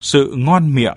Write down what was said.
sự ngon miệng.